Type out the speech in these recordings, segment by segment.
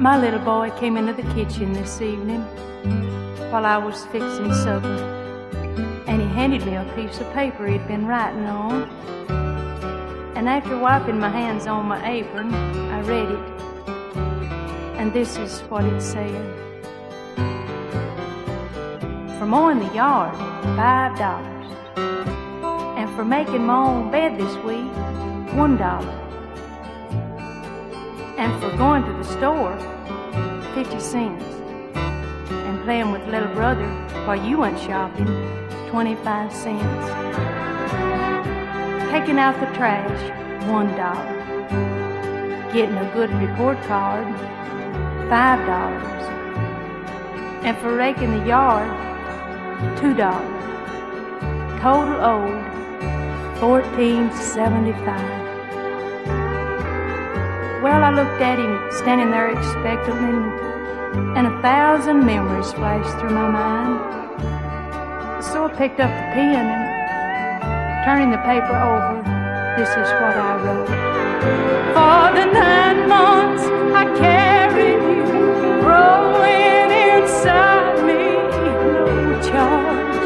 My little boy came into the kitchen this evening while I was fixing supper, and he handed me a piece of paper he'd been writing on. And after wiping my hands on my apron, I read it. And this is what it said For mowing the yard, five dollars. And for making my own bed this week, one dollar and for going to the store, 50 cents. And playing with little brother while you went shopping, 25 cents. Taking out the trash, one dollar. Getting a good report card, five dollars. And for raking the yard, two dollars. Total owed, fourteen seventy-five. Well, I looked at him standing there expectantly, and a thousand memories flashed through my mind. So I picked up the pen and, turning the paper over, this is what I wrote. For the nine months I carried you, growing inside me, no charge.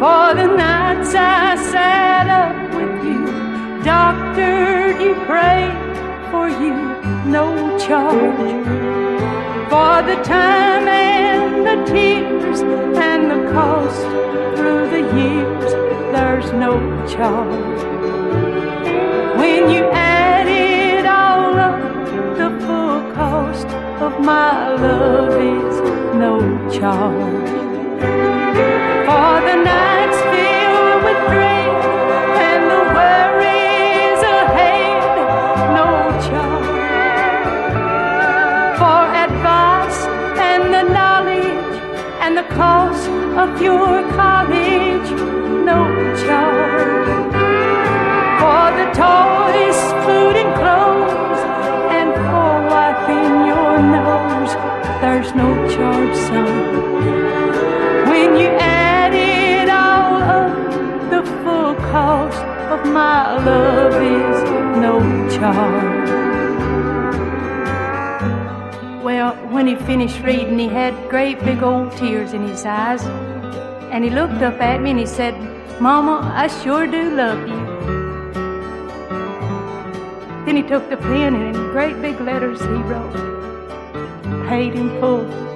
For the nights I sat up with you, doctored you, prayed For the time and the tears and the cost through the years, there's no charge. When you add it all up, the full cost of my love is no charge. For the nights the cost of your college, no charge. For the toys, food, and clothes, and for wiping your nose, there's no charge, son. When you add it all up, the full cost of my love is no charge. Well, when he finished reading, he had great big old tears in his eyes. And he looked up at me and he said, Mama, I sure do love you. Then he took the pen and in great big letters he wrote, Paid in full.